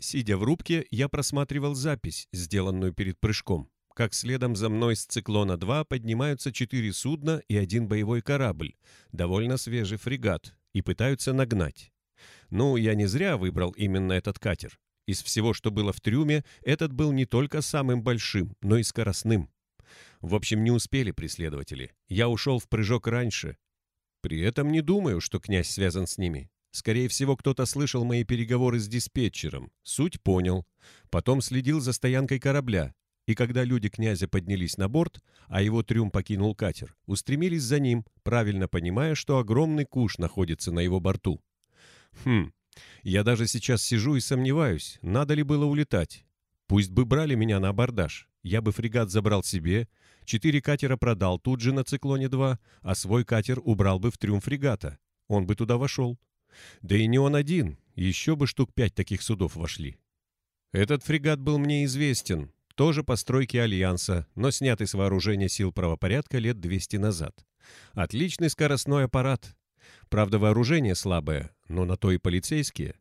Сидя в рубке, я просматривал запись, сделанную перед прыжком, как следом за мной с «Циклона-2» поднимаются четыре судна и один боевой корабль, довольно свежий фрегат, и пытаются нагнать. Ну, я не зря выбрал именно этот катер. Из всего, что было в трюме, этот был не только самым большим, но и скоростным. В общем, не успели преследователи. Я ушел в прыжок раньше. При этом не думаю, что князь связан с ними. Скорее всего, кто-то слышал мои переговоры с диспетчером. Суть понял. Потом следил за стоянкой корабля. И когда люди князя поднялись на борт, а его трюм покинул катер, устремились за ним, правильно понимая, что огромный куш находится на его борту. Хм, я даже сейчас сижу и сомневаюсь, надо ли было улетать. Пусть бы брали меня на абордаж. Я бы фрегат забрал себе, четыре катера продал тут же на «Циклоне-2», а свой катер убрал бы в трюм фрегата. Он бы туда вошел. Да и не он один, еще бы штук пять таких судов вошли. Этот фрегат был мне известен, тоже постройки Альянса, но снятый с вооружения сил правопорядка лет 200 назад. Отличный скоростной аппарат. Правда, вооружение слабое, но на то и полицейские.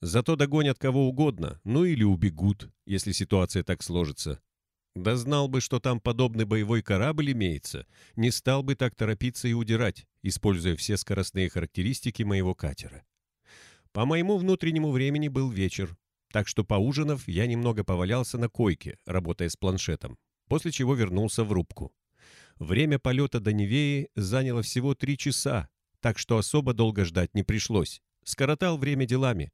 Зато догонят кого угодно, ну или убегут, если ситуация так сложится. Да знал бы, что там подобный боевой корабль имеется, не стал бы так торопиться и удирать, используя все скоростные характеристики моего катера. По моему внутреннему времени был вечер, так что поужинав, я немного повалялся на койке, работая с планшетом, после чего вернулся в рубку. Время полета до Невеи заняло всего три часа, так что особо долго ждать не пришлось. Скоротал время делами.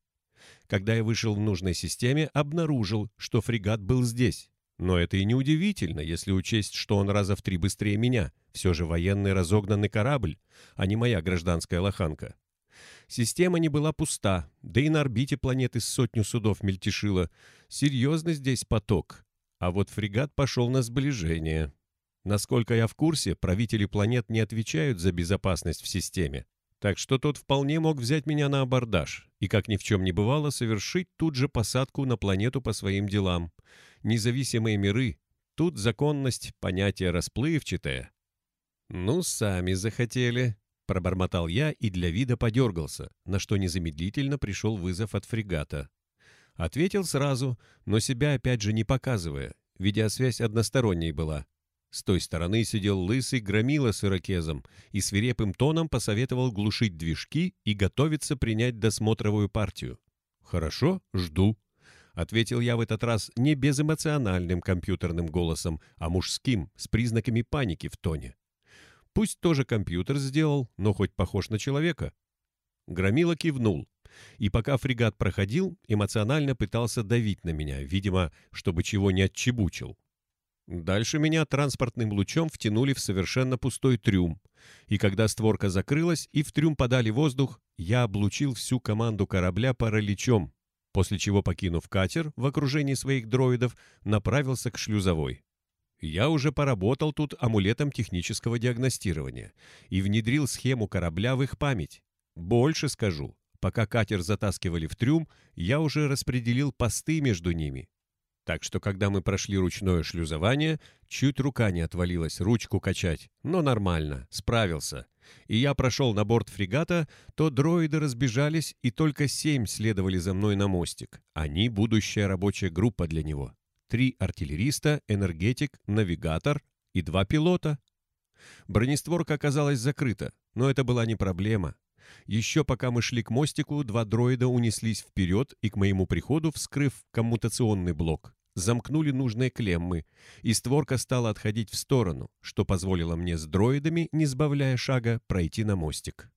Когда я вышел в нужной системе, обнаружил, что фрегат был здесь. Но это и не удивительно, если учесть, что он раза в три быстрее меня. Все же военный разогнанный корабль, а не моя гражданская лоханка. Система не была пуста, да и на орбите планеты сотню судов мельтешило. Серьезно здесь поток. А вот фрегат пошел на сближение. Насколько я в курсе, правители планет не отвечают за безопасность в системе. Так что тот вполне мог взять меня на абордаж и, как ни в чем не бывало, совершить тут же посадку на планету по своим делам. Независимые миры. Тут законность — понятие расплывчатое. «Ну, сами захотели», — пробормотал я и для вида подергался, на что незамедлительно пришел вызов от фрегата. Ответил сразу, но себя опять же не показывая. Видеосвязь односторонней была. С той стороны сидел лысый громила с ирокезом и свирепым тоном посоветовал глушить движки и готовиться принять досмотровую партию. «Хорошо, жду», — ответил я в этот раз не безэмоциональным компьютерным голосом, а мужским, с признаками паники в тоне. Пусть тоже компьютер сделал, но хоть похож на человека. Громила кивнул, и пока фрегат проходил, эмоционально пытался давить на меня, видимо, чтобы чего не отчебучил. Дальше меня транспортным лучом втянули в совершенно пустой трюм. И когда створка закрылась и в трюм подали воздух, я облучил всю команду корабля параличом, после чего, покинув катер в окружении своих дроидов, направился к шлюзовой. Я уже поработал тут амулетом технического диагностирования и внедрил схему корабля в их память. Больше скажу, пока катер затаскивали в трюм, я уже распределил посты между ними, так что, когда мы прошли ручное шлюзование, чуть рука не отвалилась ручку качать, но нормально, справился. И я прошел на борт фрегата, то дроиды разбежались, и только семь следовали за мной на мостик. Они — будущая рабочая группа для него. Три артиллериста, энергетик, навигатор и два пилота. Бронестворка оказалась закрыта, но это была не проблема. Еще пока мы шли к мостику, два дроида унеслись вперед и к моему приходу, вскрыв коммутационный блок замкнули нужные клеммы, и створка стала отходить в сторону, что позволило мне с дроидами, не сбавляя шага, пройти на мостик.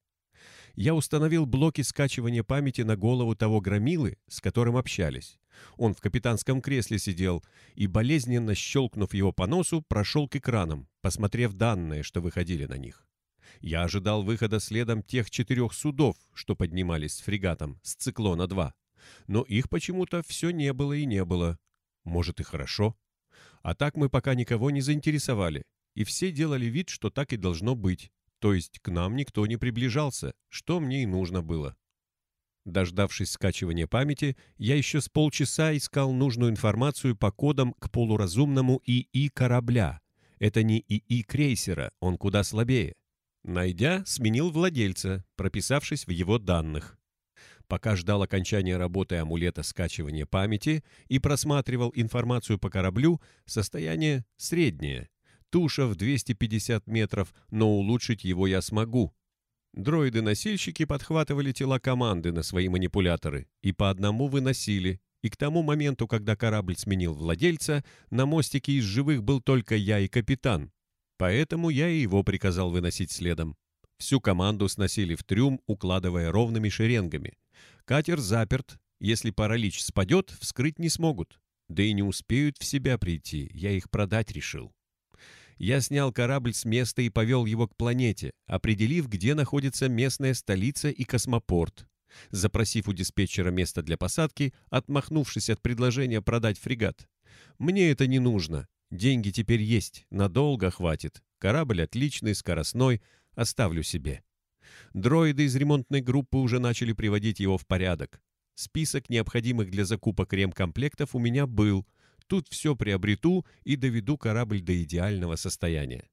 Я установил блоки скачивания памяти на голову того громилы, с которым общались. Он в капитанском кресле сидел и, болезненно щелкнув его по носу, прошел к экранам, посмотрев данные, что выходили на них. Я ожидал выхода следом тех четырех судов, что поднимались с фрегатом с «Циклона-2». Но их почему-то все не было и не было. Может и хорошо. А так мы пока никого не заинтересовали, и все делали вид, что так и должно быть. То есть к нам никто не приближался, что мне и нужно было. Дождавшись скачивания памяти, я еще с полчаса искал нужную информацию по кодам к полуразумному ИИ корабля. Это не ИИ крейсера, он куда слабее. Найдя, сменил владельца, прописавшись в его данных. Пока ждал окончания работы амулета скачивания памяти и просматривал информацию по кораблю, состояние среднее. Туша в 250 метров, но улучшить его я смогу. Дроиды-носильщики подхватывали тела команды на свои манипуляторы и по одному выносили, и к тому моменту, когда корабль сменил владельца, на мостике из живых был только я и капитан. Поэтому я и его приказал выносить следом. Всю команду сносили в трюм, укладывая ровными шеренгами. Катер заперт. Если паралич спадет, вскрыть не смогут. Да и не успеют в себя прийти, я их продать решил. Я снял корабль с места и повел его к планете, определив, где находится местная столица и космопорт. Запросив у диспетчера место для посадки, отмахнувшись от предложения продать фрегат. Мне это не нужно. Деньги теперь есть, надолго хватит. Корабль отличный, скоростной, оставлю себе. Дроиды из ремонтной группы уже начали приводить его в порядок. Список необходимых для закупок ремкомплектов у меня был. Тут все приобрету и доведу корабль до идеального состояния.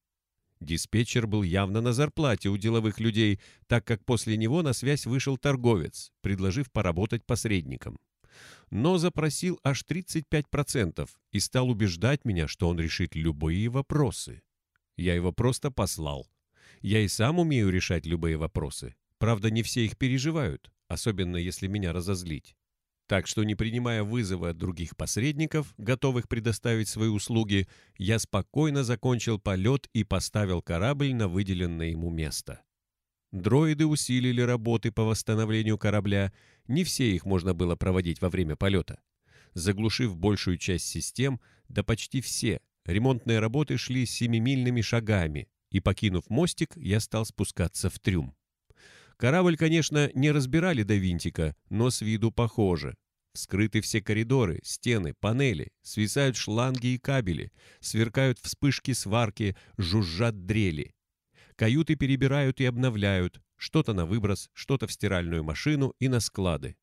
Диспетчер был явно на зарплате у деловых людей, так как после него на связь вышел торговец, предложив поработать посредником. Но запросил аж 35% и стал убеждать меня, что он решит любые вопросы. Я его просто послал. Я и сам умею решать любые вопросы. Правда, не все их переживают, особенно если меня разозлить. Так что, не принимая вызова от других посредников, готовых предоставить свои услуги, я спокойно закончил полет и поставил корабль на выделенное ему место. Дроиды усилили работы по восстановлению корабля, не все их можно было проводить во время полета. Заглушив большую часть систем, да почти все, ремонтные работы шли семимильными шагами, и, покинув мостик, я стал спускаться в трюм. Корабль, конечно, не разбирали до винтика, но с виду похоже. Вскрыты все коридоры, стены, панели, свисают шланги и кабели, сверкают вспышки сварки, жужжат дрели. Каюты перебирают и обновляют, что-то на выброс, что-то в стиральную машину и на склады.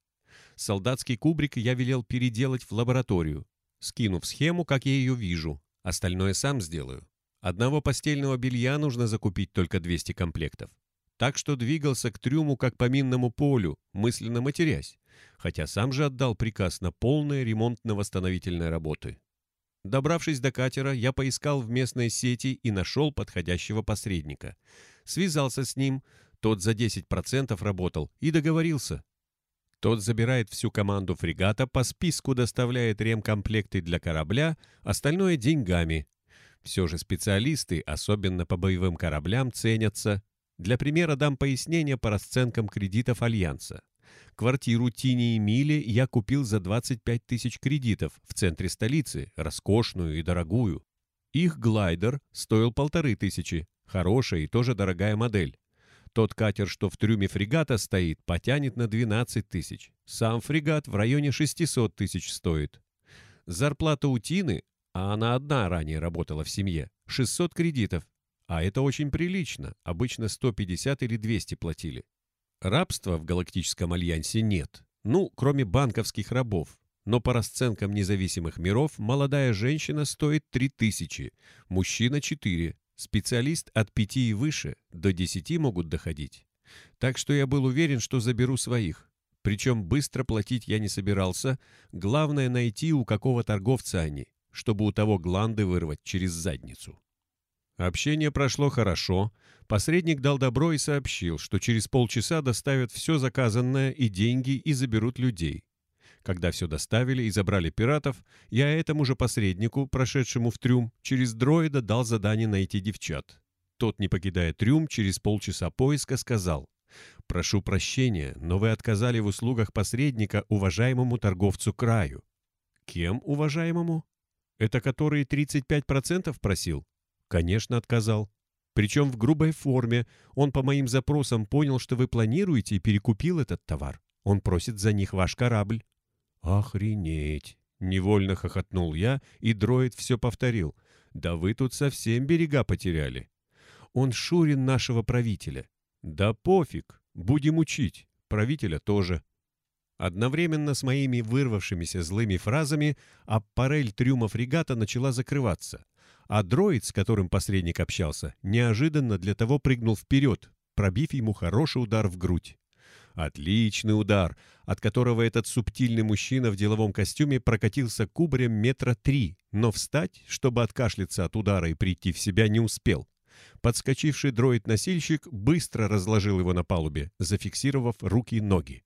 Солдатский кубрик я велел переделать в лабораторию, скинув схему, как я ее вижу. Остальное сам сделаю. Одного постельного белья нужно закупить только 200 комплектов так что двигался к трюму как по минному полю, мысленно матерясь, хотя сам же отдал приказ на полные ремонтно-восстановительные работы. Добравшись до катера, я поискал в местной сети и нашел подходящего посредника. Связался с ним, тот за 10% работал и договорился. Тот забирает всю команду фрегата, по списку доставляет ремкомплекты для корабля, остальное деньгами. Все же специалисты, особенно по боевым кораблям, ценятся, для примера дам пояснение по расценкам кредитов Альянса. Квартиру Тини и Мили я купил за 25 тысяч кредитов в центре столицы, роскошную и дорогую. Их глайдер стоил полторы тысячи, хорошая и тоже дорогая модель. Тот катер, что в трюме фрегата стоит, потянет на 12 тысяч. Сам фрегат в районе 600 тысяч стоит. Зарплата у Тины, а она одна ранее работала в семье, 600 кредитов. А это очень прилично, обычно 150 или 200 платили. Рабства в Галактическом Альянсе нет, ну, кроме банковских рабов. Но по расценкам независимых миров молодая женщина стоит 3000, мужчина 4, специалист от 5 и выше, до 10 могут доходить. Так что я был уверен, что заберу своих. Причем быстро платить я не собирался, главное найти, у какого торговца они, чтобы у того гланды вырвать через задницу. Общение прошло хорошо. Посредник дал добро и сообщил, что через полчаса доставят все заказанное и деньги и заберут людей. Когда все доставили и забрали пиратов, я этому же посреднику, прошедшему в трюм, через дроида дал задание найти девчат. Тот, не покидая трюм, через полчаса поиска сказал, «Прошу прощения, но вы отказали в услугах посредника уважаемому торговцу краю». «Кем уважаемому?» «Это который 35% просил?» Конечно, отказал. Причем в грубой форме. Он по моим запросам понял, что вы планируете, и перекупил этот товар. Он просит за них ваш корабль. Охренеть! Невольно хохотнул я, и дроид все повторил. Да вы тут совсем берега потеряли. Он Шурин нашего правителя. Да пофиг, будем учить. Правителя тоже. Одновременно с моими вырвавшимися злыми фразами аппарель трюма фрегата начала закрываться а дроид, с которым посредник общался, неожиданно для того прыгнул вперед, пробив ему хороший удар в грудь. Отличный удар, от которого этот субтильный мужчина в деловом костюме прокатился кубарем метра три, но встать, чтобы откашляться от удара и прийти в себя, не успел. Подскочивший дроид-носильщик быстро разложил его на палубе, зафиксировав руки и ноги.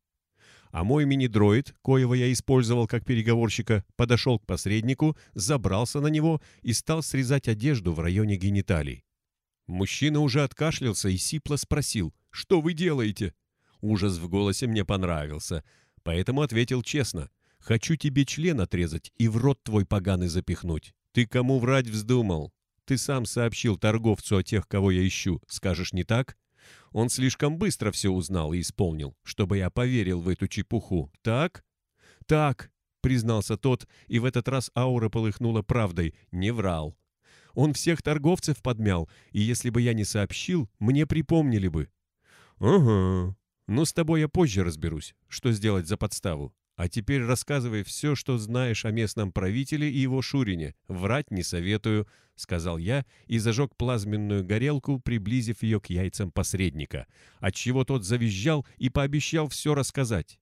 А мой мини-дроид, коего я использовал как переговорщика, подошел к посреднику, забрался на него и стал срезать одежду в районе гениталий. Мужчина уже откашлялся и сипло спросил, «Что вы делаете?» Ужас в голосе мне понравился, поэтому ответил честно. «Хочу тебе член отрезать и в рот твой поганый запихнуть. Ты кому врать вздумал? Ты сам сообщил торговцу о тех, кого я ищу. Скажешь, не так?» Он слишком быстро все узнал и исполнил, чтобы я поверил в эту чепуху. Так? Так, признался тот, и в этот раз аура полыхнула правдой. Не врал. Он всех торговцев подмял, и если бы я не сообщил, мне припомнили бы. Ага. Ну, с тобой я позже разберусь, что сделать за подставу. А теперь рассказывай все, что знаешь о местном правителе и его Шурине. Врать не советую, — сказал я и зажег плазменную горелку, приблизив ее к яйцам посредника, отчего тот завизжал и пообещал все рассказать.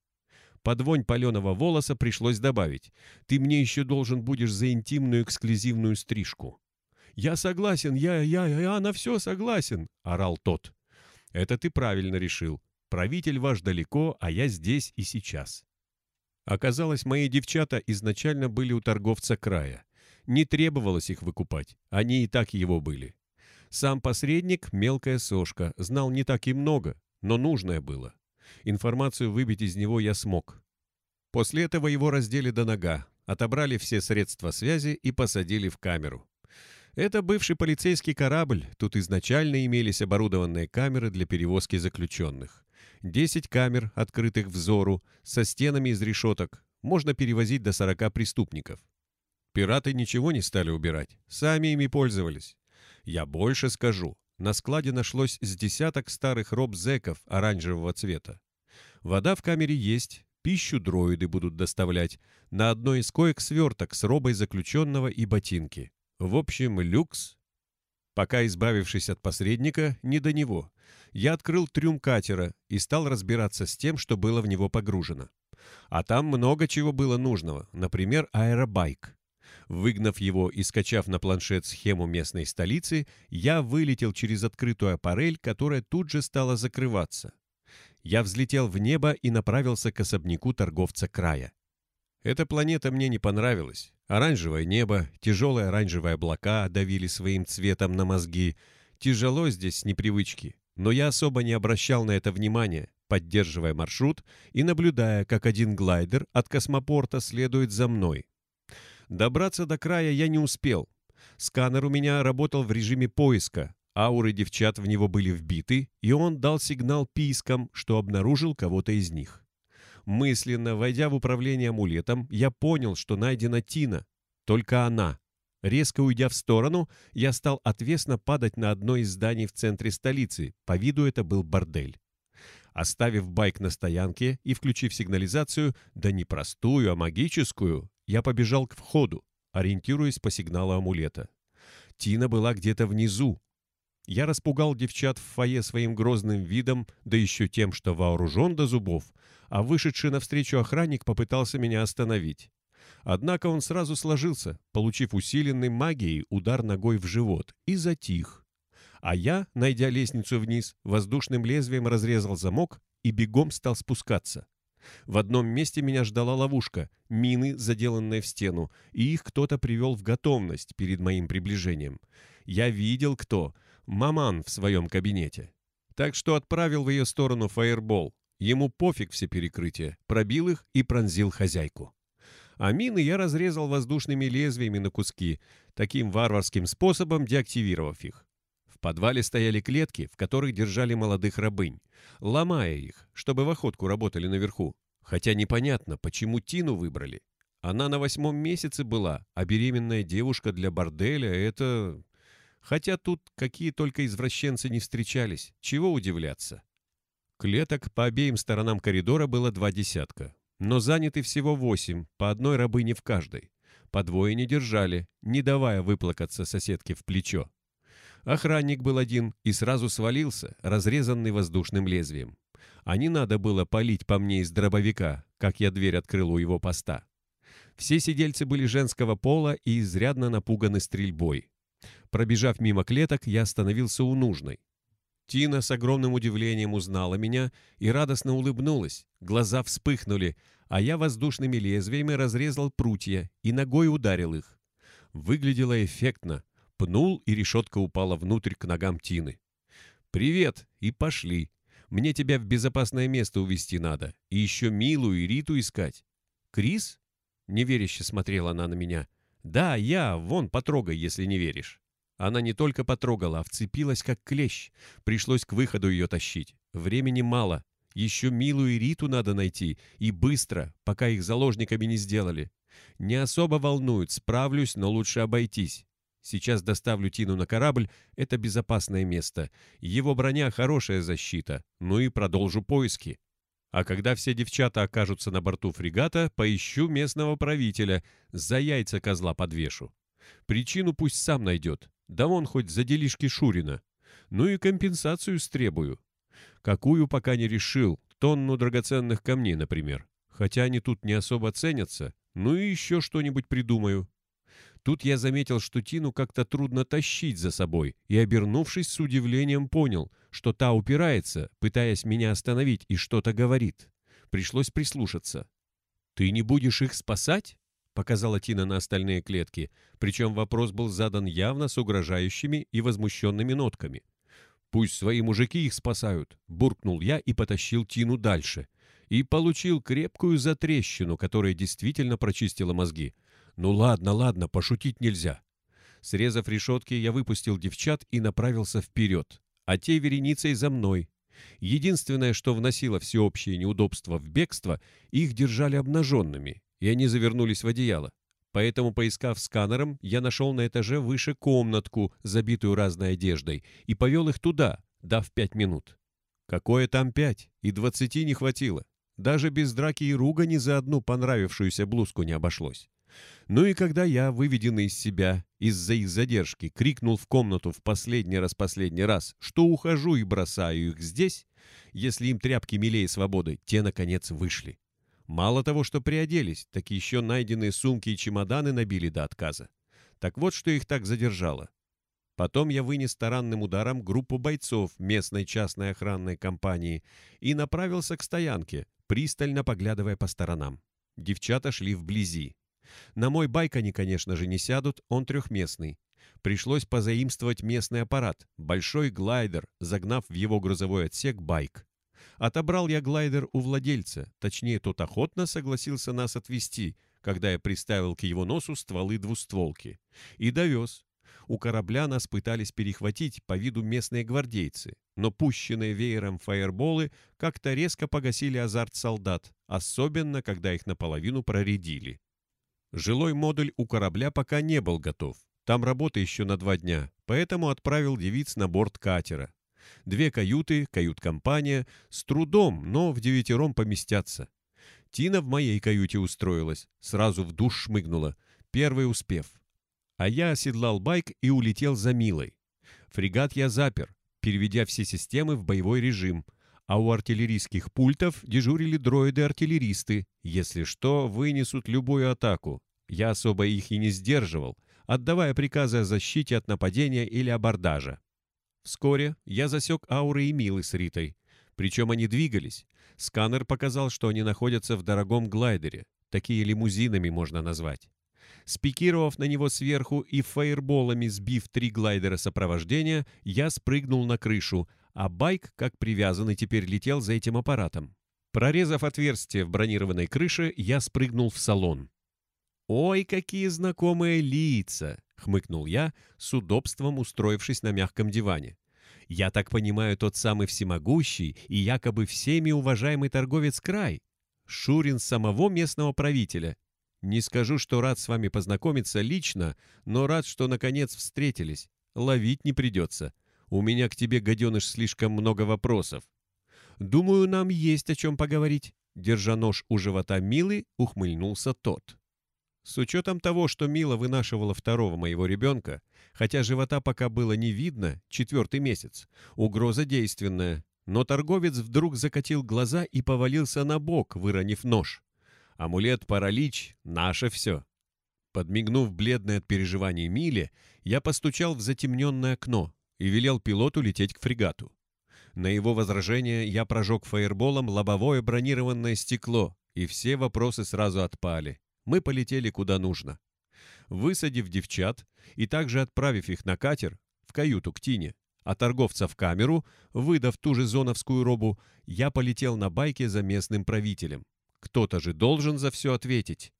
Под вонь паленого волоса пришлось добавить. «Ты мне еще должен будешь за интимную эксклюзивную стрижку». «Я согласен, я, я, я на все согласен», — орал тот. «Это ты правильно решил. Правитель ваш далеко, а я здесь и сейчас». Оказалось, мои девчата изначально были у торговца края. Не требовалось их выкупать, они и так его были. Сам посредник, мелкая сошка, знал не так и много, но нужное было. Информацию выбить из него я смог. После этого его раздели до нога, отобрали все средства связи и посадили в камеру. Это бывший полицейский корабль, тут изначально имелись оборудованные камеры для перевозки заключенных. 10 камер, открытых взору, со стенами из решеток. Можно перевозить до 40 преступников. Пираты ничего не стали убирать, сами ими пользовались. Я больше скажу. На складе нашлось с десяток старых роб-зеков оранжевого цвета. Вода в камере есть, пищу дроиды будут доставлять. На одной из коек сверток с робой заключенного и ботинки. В общем, люкс. Пока избавившись от посредника, не до него. Я открыл трюм катера и стал разбираться с тем, что было в него погружено. А там много чего было нужного, например, аэробайк. Выгнав его и скачав на планшет схему местной столицы, я вылетел через открытую аппарель, которая тут же стала закрываться. Я взлетел в небо и направился к особняку торговца края. Эта планета мне не понравилась. Оранжевое небо, тяжелые оранжевые облака давили своим цветом на мозги. Тяжело здесь с непривычки, но я особо не обращал на это внимания, поддерживая маршрут и наблюдая, как один глайдер от космопорта следует за мной. Добраться до края я не успел. Сканер у меня работал в режиме поиска, ауры девчат в него были вбиты, и он дал сигнал пискам, что обнаружил кого-то из них. Мысленно, войдя в управление амулетом, я понял, что найдена Тина. Только она. Резко уйдя в сторону, я стал отвесно падать на одно из зданий в центре столицы. По виду это был бордель. Оставив байк на стоянке и включив сигнализацию, да не простую, а магическую, я побежал к входу, ориентируясь по сигналу амулета. Тина была где-то внизу. Я распугал девчат в фойе своим грозным видом, да еще тем, что вооружен до зубов, а вышедший навстречу охранник попытался меня остановить. Однако он сразу сложился, получив усиленный магией удар ногой в живот, и затих. А я, найдя лестницу вниз, воздушным лезвием разрезал замок и бегом стал спускаться. В одном месте меня ждала ловушка, мины, заделанные в стену, и их кто-то привел в готовность перед моим приближением. Я видел, кто. Маман в своем кабинете. Так что отправил в ее сторону фаербол. Ему пофиг все перекрытия, пробил их и пронзил хозяйку. А мины я разрезал воздушными лезвиями на куски, таким варварским способом деактивировав их. В подвале стояли клетки, в которых держали молодых рабынь, ломая их, чтобы в охотку работали наверху. Хотя непонятно, почему Тину выбрали. Она на восьмом месяце была, а беременная девушка для борделя — это... Хотя тут какие только извращенцы не встречались, чего удивляться. Клеток по обеим сторонам коридора было два десятка, но заняты всего восемь, по одной рабыне в каждой. По двое не держали, не давая выплакаться соседке в плечо. Охранник был один и сразу свалился, разрезанный воздушным лезвием. А не надо было палить по мне из дробовика, как я дверь открыл у его поста. Все сидельцы были женского пола и изрядно напуганы стрельбой. Пробежав мимо клеток, я остановился у нужной. Тина с огромным удивлением узнала меня и радостно улыбнулась. Глаза вспыхнули, а я воздушными лезвиями разрезал прутья и ногой ударил их. Выглядело эффектно. Пнул, и решетка упала внутрь к ногам Тины. «Привет!» И пошли. Мне тебя в безопасное место увести надо. И еще Милу и Риту искать. «Крис?» Неверяще смотрела она на меня. «Да, я. Вон, потрогай, если не веришь». Она не только потрогала, а вцепилась как клещ. Пришлось к выходу ее тащить. Времени мало. Еще Милу и Риту надо найти. И быстро, пока их заложниками не сделали. Не особо волнует, справлюсь, но лучше обойтись. Сейчас доставлю Тину на корабль, это безопасное место. Его броня — хорошая защита. Ну и продолжу поиски. А когда все девчата окажутся на борту фрегата, поищу местного правителя, за яйца козла подвешу. Причину пусть сам найдет, да вон хоть за делишки Шурина. Ну и компенсацию стребую. Какую пока не решил, тонну драгоценных камней, например. Хотя они тут не особо ценятся, ну и еще что-нибудь придумаю. Тут я заметил, что Тину как-то трудно тащить за собой, и, обернувшись, с удивлением понял, что та упирается, пытаясь меня остановить, и что-то говорит. Пришлось прислушаться. «Ты не будешь их спасать?» — показала Тина на остальные клетки, причем вопрос был задан явно с угрожающими и возмущенными нотками. «Пусть свои мужики их спасают», — буркнул я и потащил Тину дальше. И получил крепкую затрещину, которая действительно прочистила мозги. «Ну ладно, ладно, пошутить нельзя». Срезав решетки, я выпустил девчат и направился вперед, а те вереницей за мной. Единственное, что вносило всеобщее неудобство в бегство, их держали обнаженными, и они завернулись в одеяло. Поэтому, поискав сканером, я нашел на этаже выше комнатку, забитую разной одеждой, и повел их туда, дав пять минут. Какое там пять? И двадцати не хватило. Даже без драки и ругани за одну понравившуюся блузку не обошлось. Ну и когда я, выведенный из себя из-за их задержки, крикнул в комнату в последний раз-последний раз, что ухожу и бросаю их здесь, если им тряпки милее свободы, те, наконец, вышли. Мало того, что приоделись, так еще найденные сумки и чемоданы набили до отказа. Так вот, что их так задержало. Потом я вынес таранным ударом группу бойцов местной частной охранной компании и направился к стоянке, пристально поглядывая по сторонам. Девчата шли вблизи. На мой байк они, конечно же, не сядут, он трехместный. Пришлось позаимствовать местный аппарат, большой глайдер, загнав в его грузовой отсек байк. Отобрал я глайдер у владельца, точнее, тот охотно согласился нас отвезти, когда я приставил к его носу стволы двустволки. И довез. У корабля нас пытались перехватить по виду местные гвардейцы, но пущенные веером фаерболы как-то резко погасили азарт солдат, особенно когда их наполовину проредили. Жилой модуль у корабля пока не был готов. Там работа еще на два дня, поэтому отправил девиц на борт катера. Две каюты, кают-компания, с трудом, но в девятером поместятся. Тина в моей каюте устроилась, сразу в душ шмыгнула, первый успев. А я оседлал байк и улетел за Милой. Фрегат я запер, переведя все системы в боевой режим, а у артиллерийских пультов дежурили дроиды-артиллеристы. Если что, вынесут любую атаку. Я особо их и не сдерживал, отдавая приказы о защите от нападения или абордажа. Вскоре я засек ауры и Милы с Ритой. Причем они двигались. Сканер показал, что они находятся в дорогом глайдере. Такие лимузинами можно назвать. Спикировав на него сверху и фаерболами сбив три глайдера сопровождения, я спрыгнул на крышу, а байк, как привязанный, теперь летел за этим аппаратом. Прорезав отверстие в бронированной крыше, я спрыгнул в салон. «Ой, какие знакомые лица!» — хмыкнул я, с удобством устроившись на мягком диване. «Я так понимаю, тот самый всемогущий и якобы всеми уважаемый торговец край. Шурин самого местного правителя. Не скажу, что рад с вами познакомиться лично, но рад, что наконец встретились. Ловить не придется. У меня к тебе, гаденыш, слишком много вопросов. Думаю, нам есть о чем поговорить». Держа нож у живота Милы, ухмыльнулся тот. С учетом того, что Мила вынашивала второго моего ребенка, хотя живота пока было не видно, четвертый месяц, угроза действенная. но торговец вдруг закатил глаза и повалился на бок, выронив нож. Амулет-паралич — наше все. Подмигнув бледной от переживаний Миле, я постучал в затемненное окно и велел пилоту лететь к фрегату. На его возражение я прожег фаерболом лобовое бронированное стекло, и все вопросы сразу отпали. Мы полетели куда нужно. Высадив девчат и также отправив их на катер, в каюту к Тине, а торговца в камеру, выдав ту же зоновскую робу, я полетел на байке за местным правителем. Кто-то же должен за все ответить.